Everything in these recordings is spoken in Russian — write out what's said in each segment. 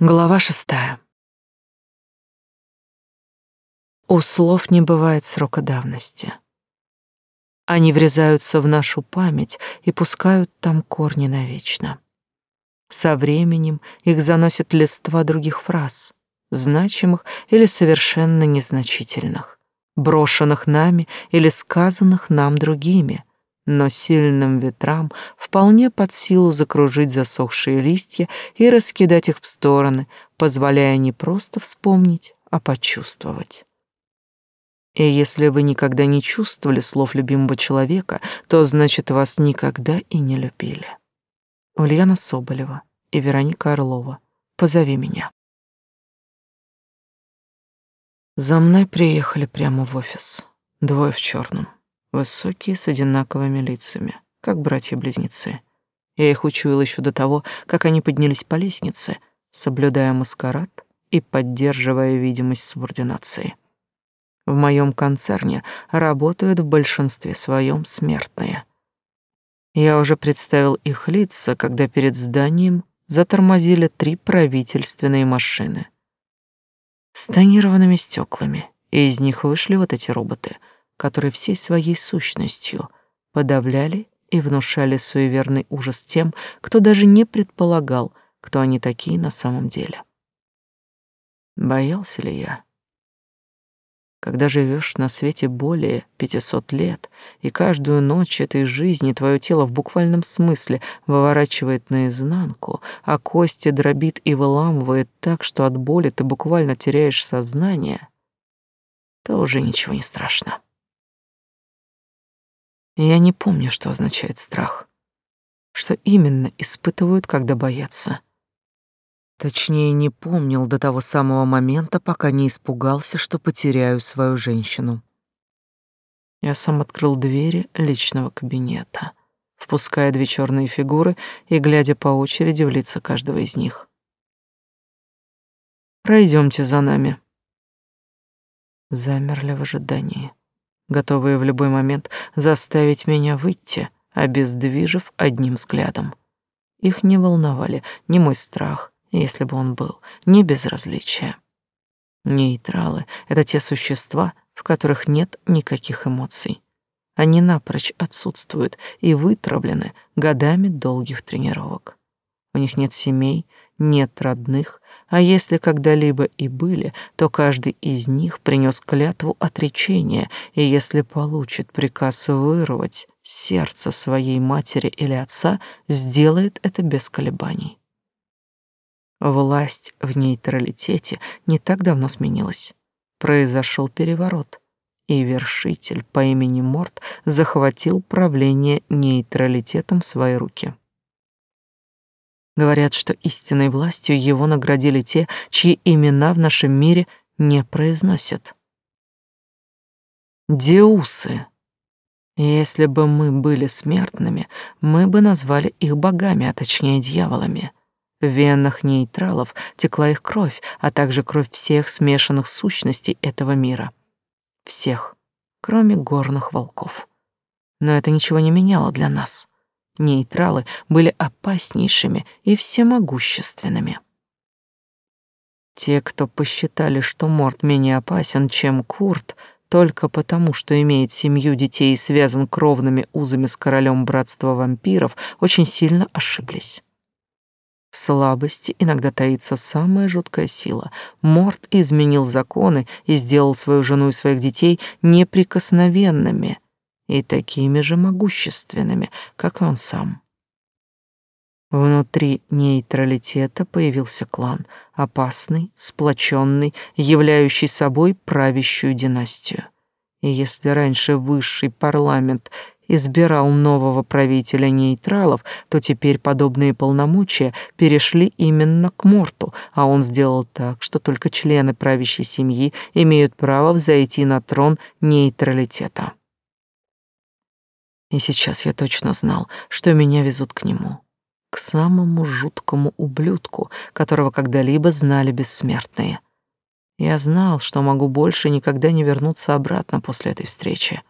Глава шестая. У слов не бывает срока давности. Они врезаются в нашу память и пускают там корни навечно. Со временем их заносят листва других фраз, значимых или совершенно незначительных, брошенных нами или сказанных нам другими, но сильным ветрам вполне под силу закружить засохшие листья и раскидать их в стороны, позволяя не просто вспомнить, а почувствовать. И если вы никогда не чувствовали слов любимого человека, то значит, вас никогда и не любили. Ульяна Соболева и Вероника Орлова. Позови меня. За мной приехали прямо в офис. Двое в черном. Высокие, с одинаковыми лицами, как братья-близнецы. Я их учуял еще до того, как они поднялись по лестнице, соблюдая маскарад и поддерживая видимость субординации. В моем концерне работают в большинстве своем смертные. Я уже представил их лица, когда перед зданием затормозили три правительственные машины с тонированными стеклами, и из них вышли вот эти роботы — которые всей своей сущностью подавляли и внушали суеверный ужас тем, кто даже не предполагал, кто они такие на самом деле. Боялся ли я? Когда живешь на свете более 500 лет, и каждую ночь этой жизни твое тело в буквальном смысле выворачивает наизнанку, а кости дробит и выламывает так, что от боли ты буквально теряешь сознание, то уже ничего не страшно. Я не помню, что означает страх. Что именно испытывают, когда боятся. Точнее, не помнил до того самого момента, пока не испугался, что потеряю свою женщину. Я сам открыл двери личного кабинета, впуская две черные фигуры и глядя по очереди в лица каждого из них. Пройдемте за нами. Замерли в ожидании готовые в любой момент заставить меня выйти, обездвижив одним взглядом. Их не волновали ни мой страх, если бы он был, ни безразличие. Нейтралы — это те существа, в которых нет никаких эмоций. Они напрочь отсутствуют и вытравлены годами долгих тренировок. У них нет семей, нет родных, а если когда-либо и были, то каждый из них принес клятву отречения, и если получит приказ вырвать сердце своей матери или отца, сделает это без колебаний. Власть в нейтралитете не так давно сменилась. Произошел переворот, и вершитель по имени Морт захватил правление нейтралитетом в свои руки. Говорят, что истинной властью его наградили те, чьи имена в нашем мире не произносят. Деусы. Если бы мы были смертными, мы бы назвали их богами, а точнее дьяволами. В венах нейтралов текла их кровь, а также кровь всех смешанных сущностей этого мира. Всех, кроме горных волков. Но это ничего не меняло для нас нейтралы были опаснейшими и всемогущественными. Те, кто посчитали, что Морт менее опасен, чем Курт, только потому, что имеет семью детей и связан кровными узами с королем братства вампиров, очень сильно ошиблись. В слабости иногда таится самая жуткая сила. Морт изменил законы и сделал свою жену и своих детей неприкосновенными — и такими же могущественными, как и он сам. Внутри нейтралитета появился клан, опасный, сплоченный, являющий собой правящую династию. И если раньше высший парламент избирал нового правителя нейтралов, то теперь подобные полномочия перешли именно к Морту, а он сделал так, что только члены правящей семьи имеют право взойти на трон нейтралитета. И сейчас я точно знал, что меня везут к нему, к самому жуткому ублюдку, которого когда-либо знали бессмертные. Я знал, что могу больше никогда не вернуться обратно после этой встречи.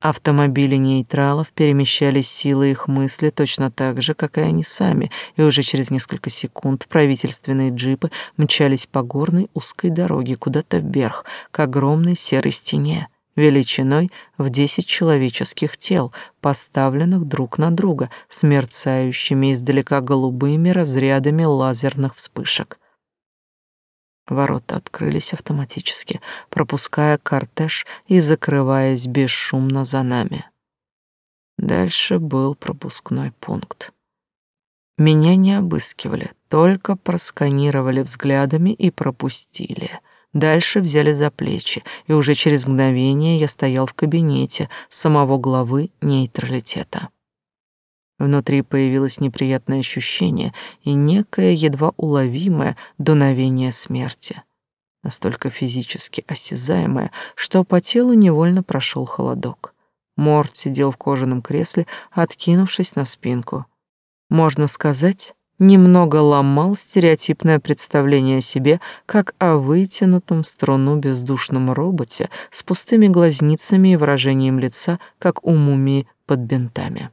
Автомобили нейтралов перемещались силой их мысли точно так же, как и они сами, и уже через несколько секунд правительственные джипы мчались по горной узкой дороге куда-то вверх, к огромной серой стене, величиной в десять человеческих тел, поставленных друг на друга, с мерцающими издалека голубыми разрядами лазерных вспышек. Ворота открылись автоматически, пропуская кортеж и закрываясь бесшумно за нами. Дальше был пропускной пункт. Меня не обыскивали, только просканировали взглядами и пропустили. Дальше взяли за плечи, и уже через мгновение я стоял в кабинете самого главы нейтралитета. Внутри появилось неприятное ощущение и некое едва уловимое дуновение смерти, настолько физически осязаемое, что по телу невольно прошел холодок. Морт сидел в кожаном кресле, откинувшись на спинку. Можно сказать, немного ломал стереотипное представление о себе, как о вытянутом в струну бездушном роботе с пустыми глазницами и выражением лица, как у мумии под бинтами.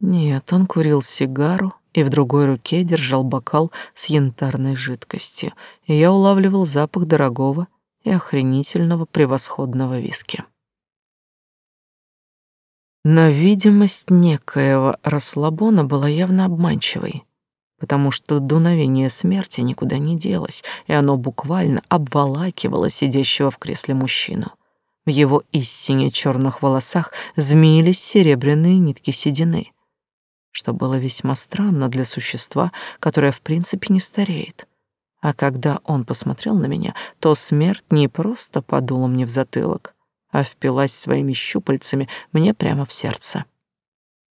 Нет, он курил сигару и в другой руке держал бокал с янтарной жидкостью, и я улавливал запах дорогого и охренительного превосходного виски. Но видимость некоего расслабона была явно обманчивой, потому что дуновение смерти никуда не делось, и оно буквально обволакивало сидящего в кресле мужчину. В его истине черных волосах змеились серебряные нитки седины что было весьма странно для существа, которое в принципе не стареет. А когда он посмотрел на меня, то смерть не просто подула мне в затылок, а впилась своими щупальцами мне прямо в сердце.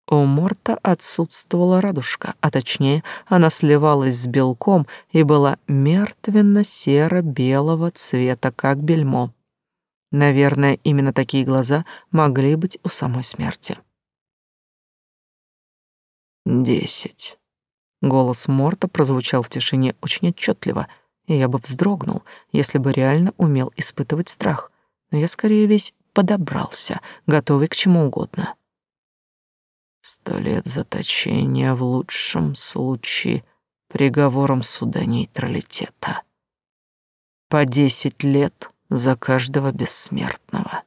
У Морта отсутствовала радужка, а точнее, она сливалась с белком и была мертвенно-серо-белого цвета, как бельмо. Наверное, именно такие глаза могли быть у самой смерти. Десять. Голос Морта прозвучал в тишине очень отчетливо, и я бы вздрогнул, если бы реально умел испытывать страх. Но я скорее весь подобрался, готовый к чему угодно. Сто лет заточения в лучшем случае приговором суда нейтралитета. По десять лет за каждого бессмертного.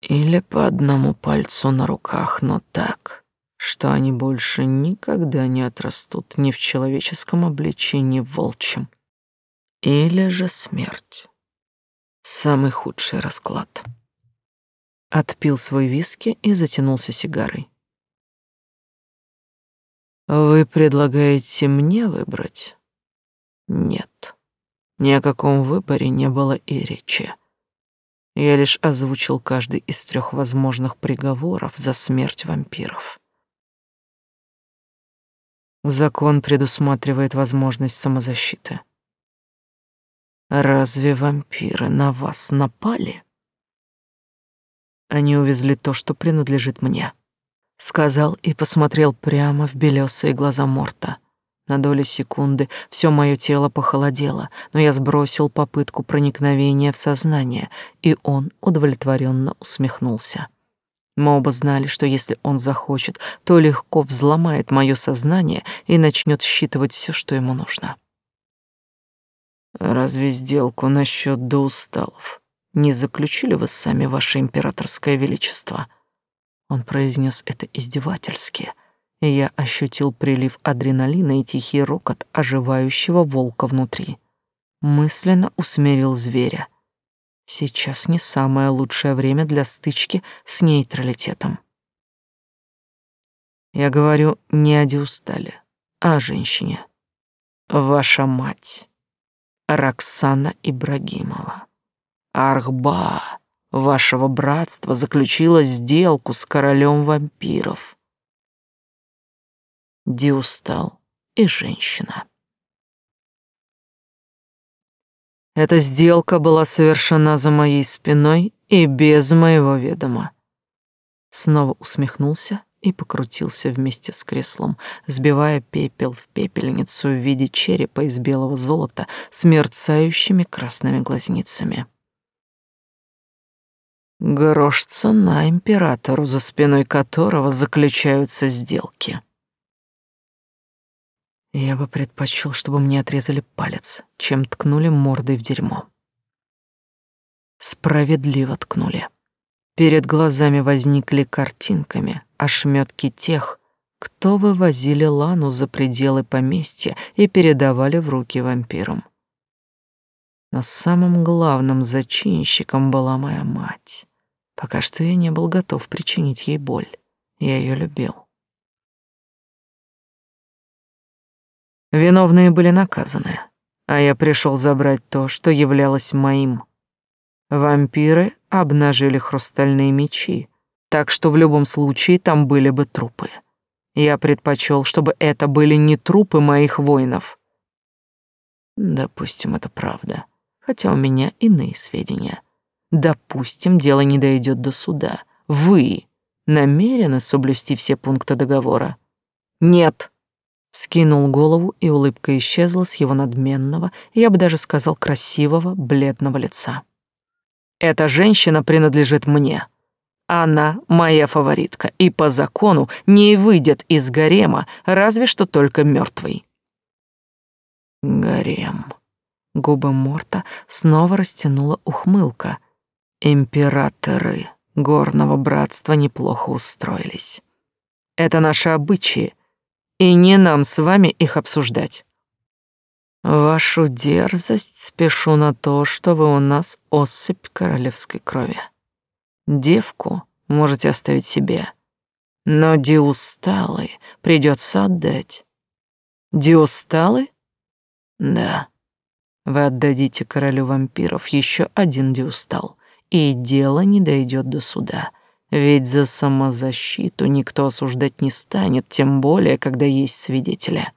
Или по одному пальцу на руках, но так, что они больше никогда не отрастут ни в человеческом обличении, ни в волчьем. Или же смерть. Самый худший расклад. Отпил свой виски и затянулся сигарой. Вы предлагаете мне выбрать? Нет. Ни о каком выборе не было и речи. Я лишь озвучил каждый из трех возможных приговоров за смерть вампиров. Закон предусматривает возможность самозащиты. Разве вампиры на вас напали? Они увезли то, что принадлежит мне, сказал и посмотрел прямо в белесые глаза Морта. На долю секунды все мое тело похолодело, но я сбросил попытку проникновения в сознание, и он удовлетворенно усмехнулся. Мы оба знали, что если он захочет, то легко взломает мое сознание и начнет считывать все, что ему нужно. Разве сделку насчет доусталов не заключили вы сами, ваше императорское величество? Он произнес это издевательски, и я ощутил прилив адреналина и тихий рокот оживающего волка внутри. Мысленно усмирил зверя — Сейчас не самое лучшее время для стычки с нейтралитетом. Я говорю не о Диустале, а о женщине. Ваша мать, Роксана Ибрагимова. Архба вашего братства заключила сделку с королем вампиров. Диустал и женщина. Эта сделка была совершена за моей спиной и без моего ведома. Снова усмехнулся и покрутился вместе с креслом, сбивая пепел в пепельницу в виде черепа из белого золота с мерцающими красными глазницами. Грош цена императору, за спиной которого заключаются сделки. Я бы предпочел, чтобы мне отрезали палец, чем ткнули мордой в дерьмо. Справедливо ткнули. Перед глазами возникли картинками ошметки тех, кто вывозили Лану за пределы поместья и передавали в руки вампирам. Но самым главным зачинщиком была моя мать. Пока что я не был готов причинить ей боль. Я ее любил. Виновные были наказаны, а я пришел забрать то, что являлось моим. Вампиры обнажили хрустальные мечи, так что в любом случае там были бы трупы. Я предпочел, чтобы это были не трупы моих воинов. Допустим, это правда хотя у меня иные сведения. Допустим, дело не дойдет до суда. Вы намерены соблюсти все пункты договора? Нет. Скинул голову, и улыбка исчезла с его надменного, я бы даже сказал красивого, бледного лица. Эта женщина принадлежит мне. Она моя фаворитка, и по закону не выйдет из гарема, разве что только мертвый. Гарем. Губы Морта снова растянула ухмылка. Императоры горного братства неплохо устроились. Это наши обычаи, и не нам с вами их обсуждать. Вашу дерзость спешу на то, что вы у нас особь королевской крови. Девку можете оставить себе, но диусталы придется отдать. Диусталы? Да. Вы отдадите королю вампиров еще один диустал, и дело не дойдет до суда. Ведь за самозащиту никто осуждать не станет, тем более, когда есть свидетели.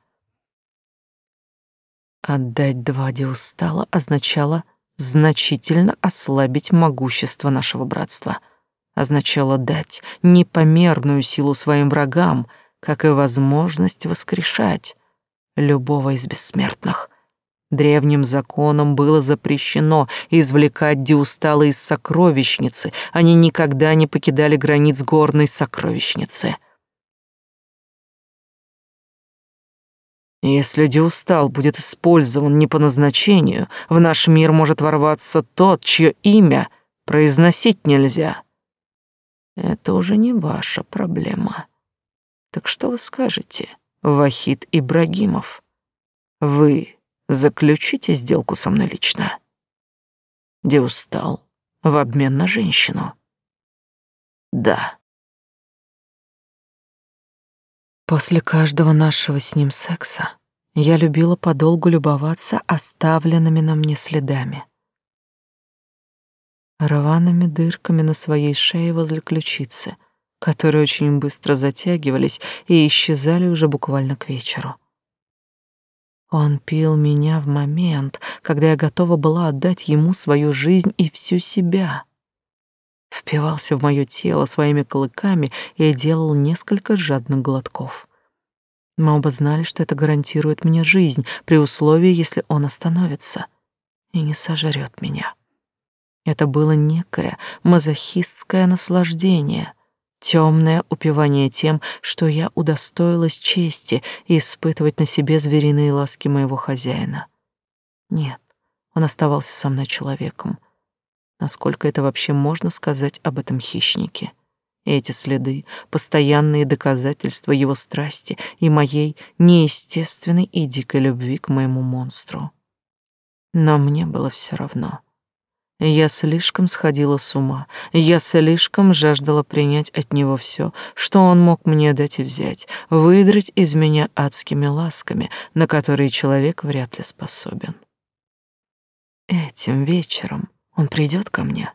Отдать два диустала означало значительно ослабить могущество нашего братства. Означало дать непомерную силу своим врагам, как и возможность воскрешать любого из бессмертных. Древним законом было запрещено извлекать диусталы из сокровищницы, они никогда не покидали границ горной сокровищницы. Если диустал будет использован не по назначению, в наш мир может ворваться тот, чье имя произносить нельзя. Это уже не ваша проблема. Так что вы скажете, Вахид Ибрагимов? Вы Заключите сделку со мной лично. Деустал в обмен на женщину. Да. После каждого нашего с ним секса я любила подолгу любоваться оставленными на мне следами. Рваными дырками на своей шее возле ключицы, которые очень быстро затягивались и исчезали уже буквально к вечеру. Он пил меня в момент, когда я готова была отдать ему свою жизнь и всю себя. Впивался в мое тело своими клыками и делал несколько жадных глотков. Мы оба знали, что это гарантирует мне жизнь, при условии, если он остановится и не сожрет меня. Это было некое мазохистское наслаждение — Темное упивание тем, что я удостоилась чести и испытывать на себе звериные ласки моего хозяина. Нет, он оставался со мной человеком. Насколько это вообще можно сказать об этом хищнике? Эти следы — постоянные доказательства его страсти и моей неестественной и дикой любви к моему монстру. Но мне было все равно. Я слишком сходила с ума, я слишком жаждала принять от него все, что он мог мне дать и взять, выдрать из меня адскими ласками, на которые человек вряд ли способен. Этим вечером он придет ко мне.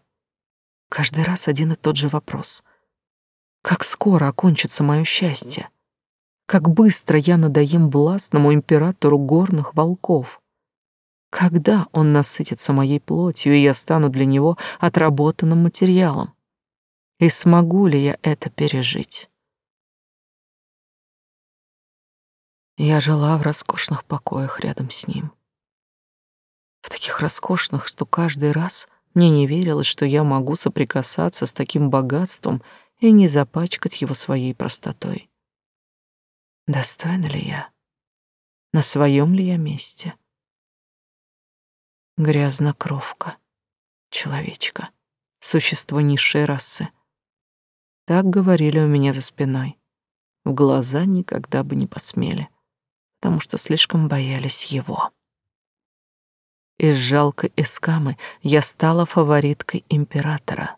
Каждый раз один и тот же вопрос. Как скоро окончится мое счастье? Как быстро я надоем властному императору горных волков? Когда он насытится моей плотью, и я стану для него отработанным материалом? И смогу ли я это пережить? Я жила в роскошных покоях рядом с ним. Таких роскошных, что каждый раз Мне не верилось, что я могу соприкасаться с таким богатством и не запачкать его своей простотой. Достойна ли я? На своем ли я месте? Грязнокровка, человечка, существо низшей расы. Так говорили у меня за спиной. В глаза никогда бы не посмели, потому что слишком боялись его. Из жалкой эскамы я стала фавориткой императора.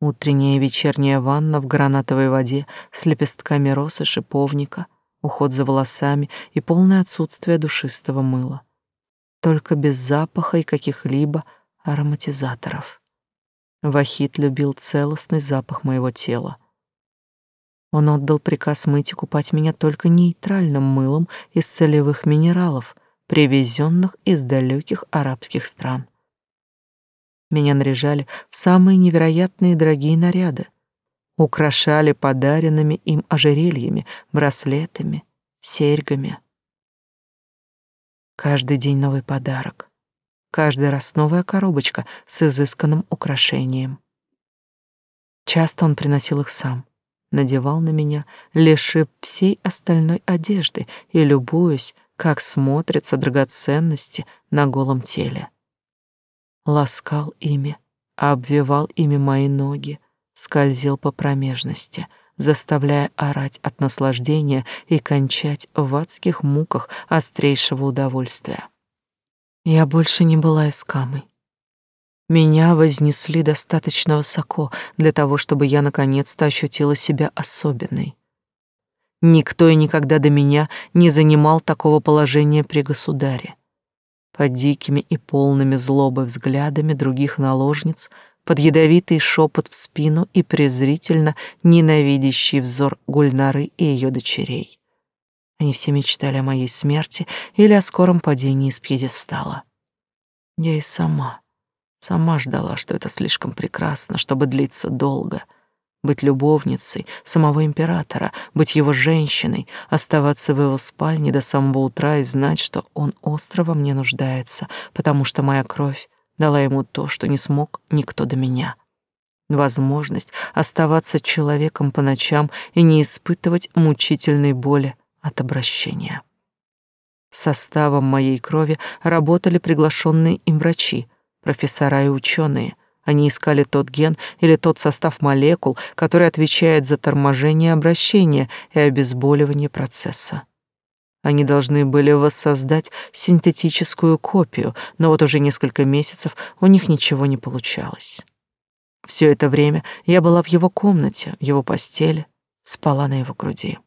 Утренняя и вечерняя ванна в гранатовой воде с лепестками роз и шиповника, уход за волосами и полное отсутствие душистого мыла. Только без запаха и каких-либо ароматизаторов. Вахит любил целостный запах моего тела. Он отдал приказ мыть и купать меня только нейтральным мылом из солевых минералов, привезенных из далеких арабских стран. Меня наряжали в самые невероятные дорогие наряды, украшали подаренными им ожерельями, браслетами, серьгами. Каждый день новый подарок, каждый раз новая коробочка с изысканным украшением. Часто он приносил их сам, надевал на меня, лишив всей остальной одежды и любуясь, как смотрятся драгоценности на голом теле. Ласкал ими, обвивал ими мои ноги, скользил по промежности, заставляя орать от наслаждения и кончать в адских муках острейшего удовольствия. Я больше не была искамой. Меня вознесли достаточно высоко для того, чтобы я наконец-то ощутила себя особенной. Никто и никогда до меня не занимал такого положения при государе. Под дикими и полными злобы взглядами других наложниц, под ядовитый шепот в спину и презрительно ненавидящий взор Гульнары и ее дочерей. Они все мечтали о моей смерти или о скором падении с пьедестала. Я и сама, сама ждала, что это слишком прекрасно, чтобы длиться долго — быть любовницей самого императора, быть его женщиной, оставаться в его спальне до самого утра и знать, что он остро во мне нуждается, потому что моя кровь дала ему то, что не смог никто до меня. Возможность оставаться человеком по ночам и не испытывать мучительной боли от обращения. Составом моей крови работали приглашенные им врачи, профессора и ученые, они искали тот ген или тот состав молекул, который отвечает за торможение обращения и обезболивание процесса. Они должны были воссоздать синтетическую копию, но вот уже несколько месяцев у них ничего не получалось. Все это время я была в его комнате, в его постели, спала на его груди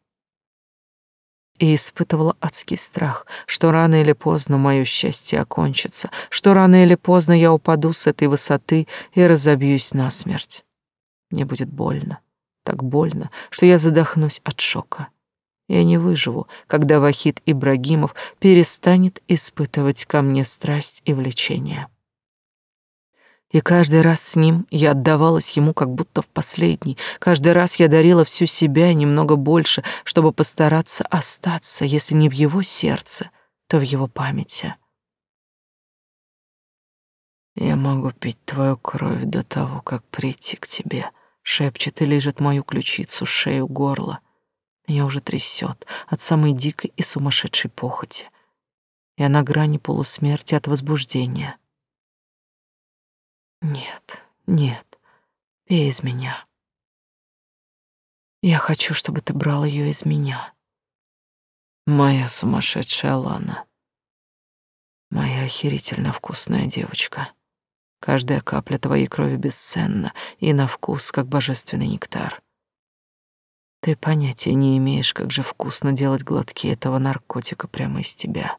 и испытывала адский страх, что рано или поздно мое счастье окончится, что рано или поздно я упаду с этой высоты и разобьюсь насмерть. Мне будет больно, так больно, что я задохнусь от шока. Я не выживу, когда Вахид Ибрагимов перестанет испытывать ко мне страсть и влечение. И каждый раз с ним я отдавалась ему как будто в последний. Каждый раз я дарила всю себя и немного больше, чтобы постараться остаться, если не в его сердце, то в его памяти. «Я могу пить твою кровь до того, как прийти к тебе», — шепчет и лежит мою ключицу, шею, горло. Меня уже трясет от самой дикой и сумасшедшей похоти. Я на грани полусмерти от возбуждения. Нет, нет, пей из меня. Я хочу, чтобы ты брал ее из меня. Моя сумасшедшая Лана. Моя охерительно вкусная девочка. Каждая капля твоей крови бесценна и на вкус, как божественный нектар. Ты понятия не имеешь, как же вкусно делать глотки этого наркотика прямо из тебя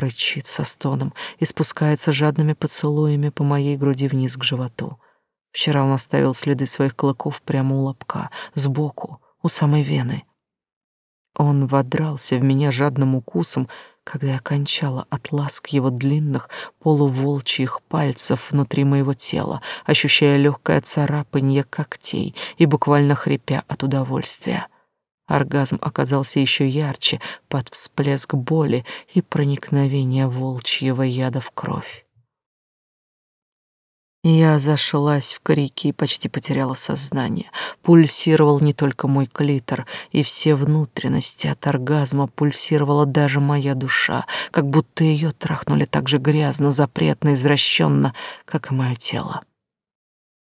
рычит со стоном и спускается жадными поцелуями по моей груди вниз к животу. Вчера он оставил следы своих клыков прямо у лобка, сбоку, у самой вены. Он водрался в меня жадным укусом, когда я кончала от ласк его длинных полуволчьих пальцев внутри моего тела, ощущая легкое царапанье когтей и буквально хрипя от удовольствия. Оргазм оказался еще ярче под всплеск боли и проникновение волчьего яда в кровь. Я зашлась в крики и почти потеряла сознание. Пульсировал не только мой клитор, и все внутренности от оргазма пульсировала даже моя душа, как будто ее трахнули так же грязно, запретно, извращенно, как и мое тело.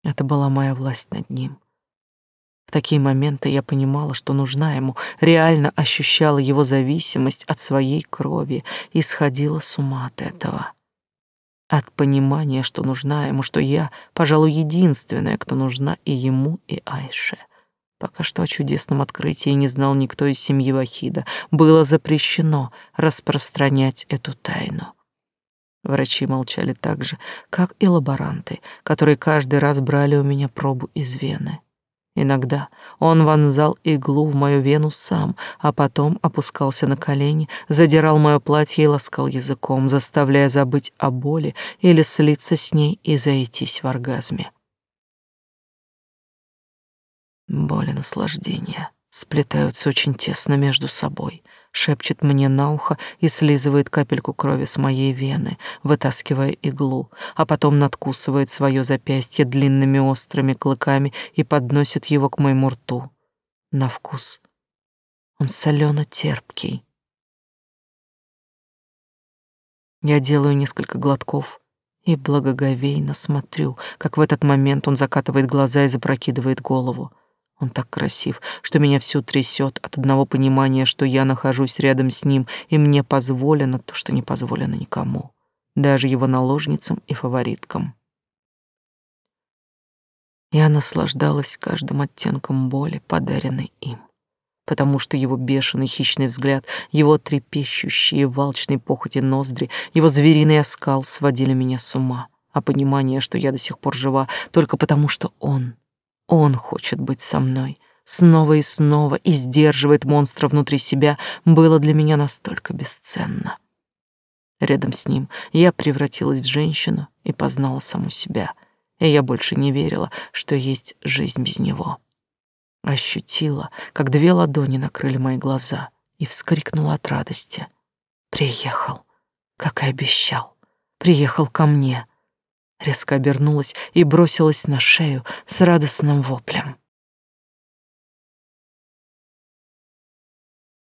Это была моя власть над ним. Такие моменты я понимала, что нужна ему, реально ощущала его зависимость от своей крови и сходила с ума от этого. От понимания, что нужна ему, что я, пожалуй, единственная, кто нужна и ему, и Айше. Пока что о чудесном открытии не знал никто из семьи Вахида. Было запрещено распространять эту тайну. Врачи молчали так же, как и лаборанты, которые каждый раз брали у меня пробу из вены. Иногда он вонзал иглу в мою вену сам, а потом опускался на колени, задирал мое платье и ласкал языком, заставляя забыть о боли или слиться с ней и зайтись в оргазме. Боль и наслаждение сплетаются очень тесно между собой — шепчет мне на ухо и слизывает капельку крови с моей вены, вытаскивая иглу, а потом надкусывает свое запястье длинными острыми клыками и подносит его к моему рту. На вкус. Он солено-терпкий. Я делаю несколько глотков и благоговейно смотрю, как в этот момент он закатывает глаза и запрокидывает голову. Он так красив, что меня всю трясет от одного понимания, что я нахожусь рядом с ним, и мне позволено то, что не позволено никому, даже его наложницам и фавориткам. Я наслаждалась каждым оттенком боли, подаренной им, потому что его бешеный хищный взгляд, его трепещущие волчные похоти ноздри, его звериный оскал сводили меня с ума, а понимание, что я до сих пор жива только потому, что он он хочет быть со мной снова и снова и сдерживает монстра внутри себя, было для меня настолько бесценно. Рядом с ним я превратилась в женщину и познала саму себя, и я больше не верила, что есть жизнь без него. Ощутила, как две ладони накрыли мои глаза, и вскрикнула от радости. Приехал, как и обещал, приехал ко мне — резко обернулась и бросилась на шею с радостным воплем.